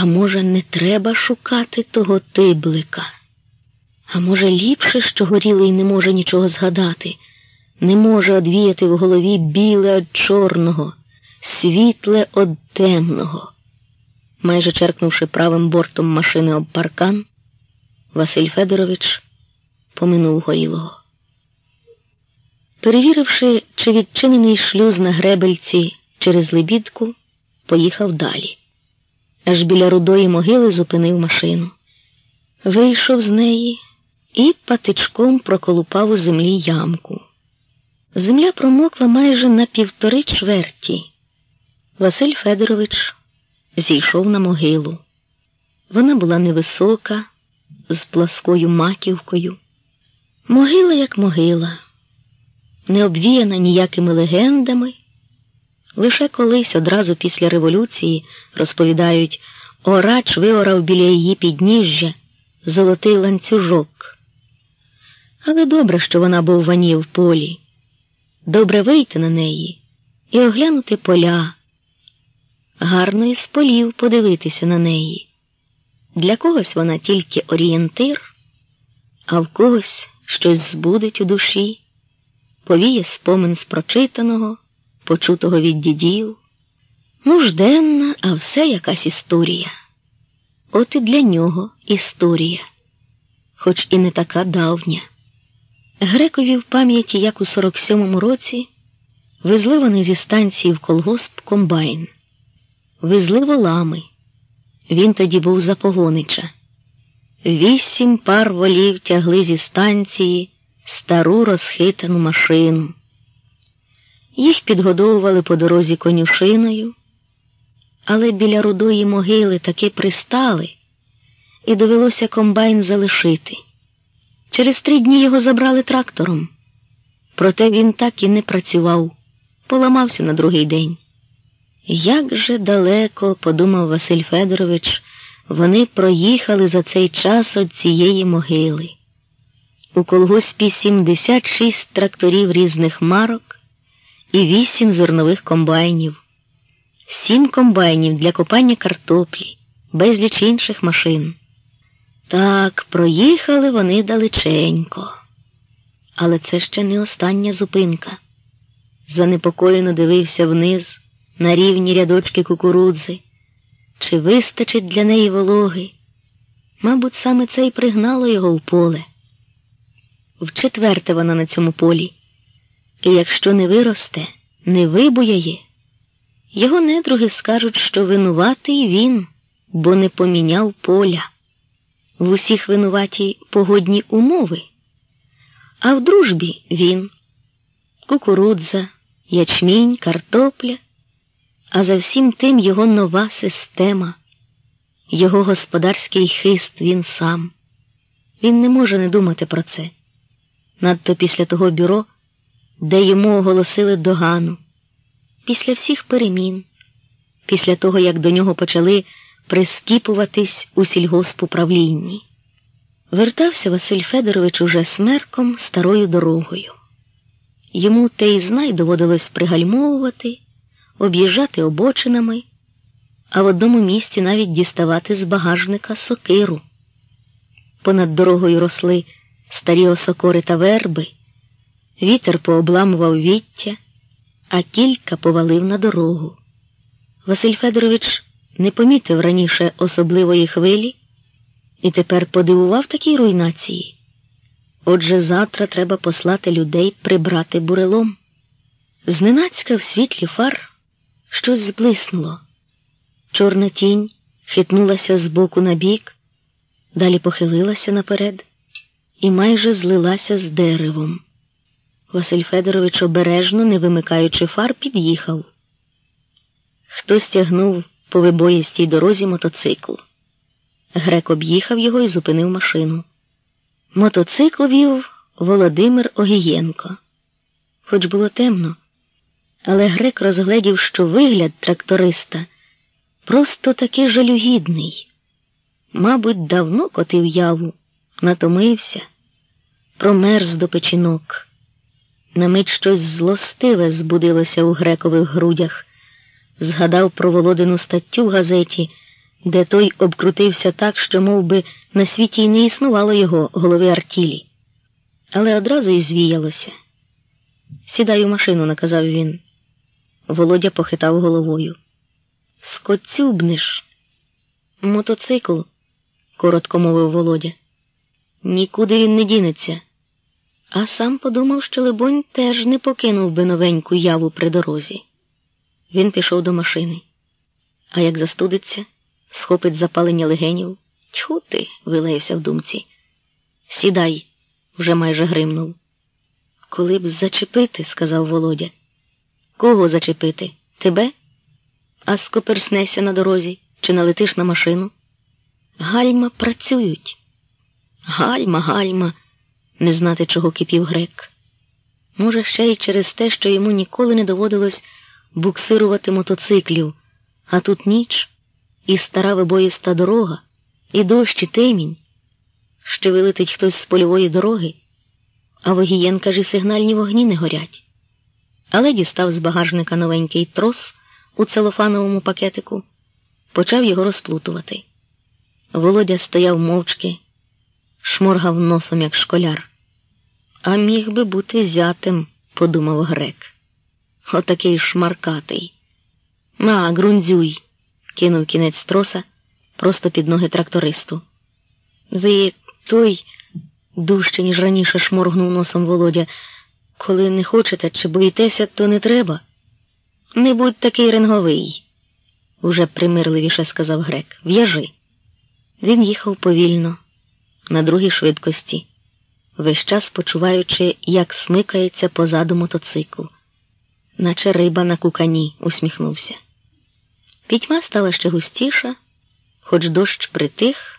А може, не треба шукати того тиблика? А може, ліпше, що горілий не може нічого згадати, не може одвіяти в голові біле від чорного, світле від темного. Майже черкнувши правим бортом машини об паркан, Василь Федорович поминув горілого. Перевіривши, чи відчинений шлюз на гребельці через лебідку, поїхав далі. Аж біля рудої могили зупинив машину. Вийшов з неї і патичком проколупав у землі ямку. Земля промокла майже на півтори чверті. Василь Федорович зійшов на могилу. Вона була невисока, з пласкою маківкою. Могила як могила, не обвіяна ніякими легендами. Лише колись одразу після революції розповідають, Орач виорав біля її підніжжя золотий ланцюжок. Але добре, що вона був вані в полі. Добре вийти на неї і оглянути поля. Гарно із полів подивитися на неї. Для когось вона тільки орієнтир, а в когось щось збудить у душі, повіє спомин з прочитаного, почутого від дідів. Нужденна, а все якась історія. От і для нього історія, хоч і не така давня. Грекові в пам'яті, як у 47-му році, везли вони зі станції в колгосп комбайн, везли волами. Він тоді був за погонича. Вісім пар волів тягли зі станції стару розхитану машину. Їх підгодовували по дорозі конюшиною, але біля рудої могили таки пристали, і довелося комбайн залишити. Через три дні його забрали трактором. Проте він так і не працював, поламався на другий день. Як же далеко, подумав Василь Федорович, вони проїхали за цей час від цієї могили. У колгоспі 76 тракторів різних марок і 8 зернових комбайнів, 7 комбайнів для копання картоплі, безліч інших машин. Так, проїхали вони далеченько. Але це ще не остання зупинка. Занепокоєно дивився вниз на рівні рядочки кукурудзи. Чи вистачить для неї вологи? Мабуть, саме це й пригнало його в поле. Вчетверте вона на цьому полі, і якщо не виросте, не вибуяє, його недруги скажуть, що винуватий він, бо не поміняв поля. В усіх винуваті погодні умови, а в дружбі він кукурудза, ячмінь, картопля а за всім тим його нова система, його господарський хист він сам. Він не може не думати про це. Надто після того бюро, де йому оголосили догану, після всіх перемін, після того, як до нього почали прискіпуватись у сільгоспуправлінні. Вертався Василь Федорович уже смерком старою дорогою. Йому те й знай доводилось пригальмовувати об'їжджати обочинами, а в одному місці навіть діставати з багажника сокиру. Понад дорогою росли старі осокори та верби, вітер пообламував віття, а кілька повалив на дорогу. Василь Федорович не помітив раніше особливої хвилі і тепер подивував такій руйнації. Отже, завтра треба послати людей прибрати бурелом. Зненацька в світлі фар Щось зблиснуло. Чорна тінь хитнулася з боку на бік, далі похилилася наперед і майже злилася з деревом. Василь Федорович обережно, не вимикаючи фар, під'їхав. Хтось тягнув по вибоїстій дорозі мотоцикл. Грек об'їхав його і зупинив машину. Мотоцикл вів Володимир Огієнко. Хоч було темно але грек розгледів, що вигляд тракториста просто таки жалюгідний. Мабуть, давно котив яву, натомився, промерз до печінок. На мить щось злостиве збудилося у грекових грудях, згадав про Володину статтю в газеті, де той обкрутився так, що мов би, на світі й не існувало його голови артілі. Але одразу й звіялося. Сідай у машину, наказав він. Володя похитав головою. Скоцюбнеш. Мотоцикл, коротко мовив Володя. Нікуди він не дінеться. А сам подумав, що, либонь, теж не покинув би новеньку яву при дорозі. Він пішов до машини. А як застудиться, схопить запалення легенів. Тьху ти, вилаявся в думці. Сідай, вже майже гримнув. Коли б зачепити, сказав Володя. Кого зачепити? Тебе? А скоперснешся на дорозі чи налетиш на машину? Гальма працюють. Гальма, гальма, не знати, чого кипів грек. Може, ще й через те, що йому ніколи не доводилось буксирувати мотоциклів, а тут ніч, і стара вибоїста дорога, і дощ, і темінь. Ще вилетить хтось з польової дороги, а Вогієнка ж і сигнальні вогні не горять. Але дістав з багажника новенький трос у целофановому пакетику, почав його розплутувати. Володя стояв мовчки, шморгав носом, як школяр. А міг би бути зятем, подумав грек. Отакий шмаркатий. На, грунзюй, кинув кінець троса просто під ноги трактористу. Ви той, дужче, ніж раніше шморгнув носом Володя. Коли не хочете чи боїтеся, то не треба. Не будь такий ренговий, уже примирливіше сказав грек. В'яжи. Він їхав повільно, на другій швидкості, весь час почуваючи, як смикається позаду мотоцикл. Наче риба на кукані, усміхнувся. Пітьма стала ще густіша, хоч дощ притих.